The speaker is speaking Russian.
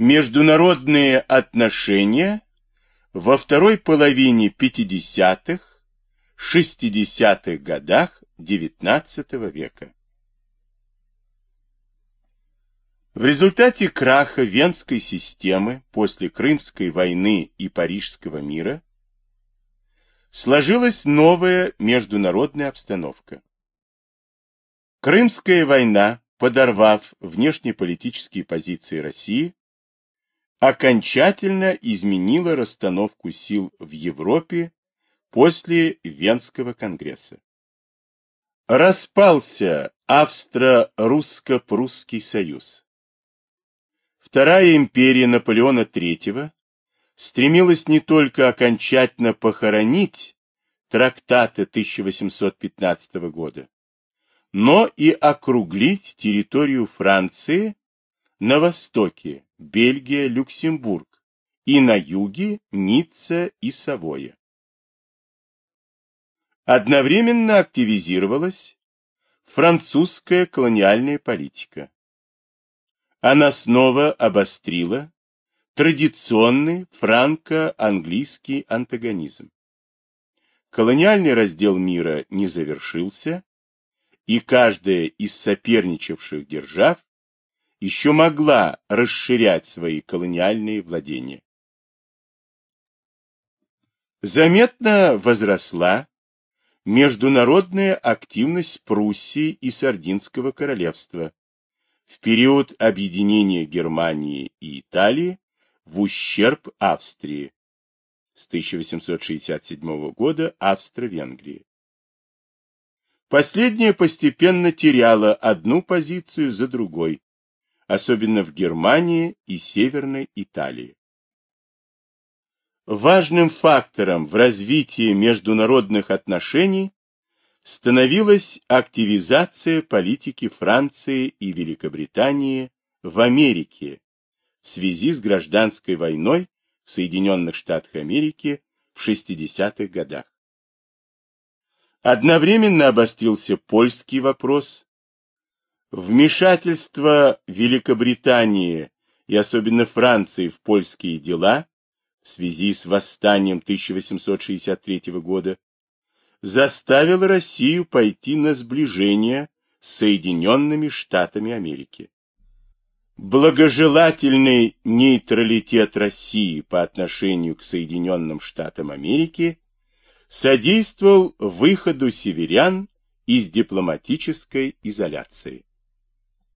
Международные отношения во второй половине 50-х, 60-х годах XIX века. В результате краха Венской системы после Крымской войны и Парижского мира сложилась новая международная обстановка. Крымская война, подорвав внешнеполитические позиции России, окончательно изменила расстановку сил в Европе после Венского конгресса. Распался Австро-Русско-Прусский союз. Вторая империя Наполеона III стремилась не только окончательно похоронить трактаты 1815 года, но и округлить территорию Франции на востоке, Бельгия, Люксембург, и на юге Ницца и Савоя. Одновременно активизировалась французская колониальная политика она снова обострила традиционный франко-английский антагонизм. Колониальный раздел мира не завершился, и каждая из соперничавших держав еще могла расширять свои колониальные владения. Заметно возросла международная активность Пруссии и Сардинского королевства, в период объединения Германии и Италии в ущерб Австрии с 1867 года Австро-Венгрии. Последняя постепенно теряла одну позицию за другой, особенно в Германии и Северной Италии. Важным фактором в развитии международных отношений становилась активизация политики Франции и Великобритании в Америке в связи с гражданской войной в Соединенных Штатах Америки в 60-х годах. Одновременно обострился польский вопрос. Вмешательство Великобритании и особенно Франции в польские дела в связи с восстанием 1863 года заставил Россию пойти на сближение с Соединенными Штатами Америки. Благожелательный нейтралитет России по отношению к Соединенным Штатам Америки содействовал выходу северян из дипломатической изоляции.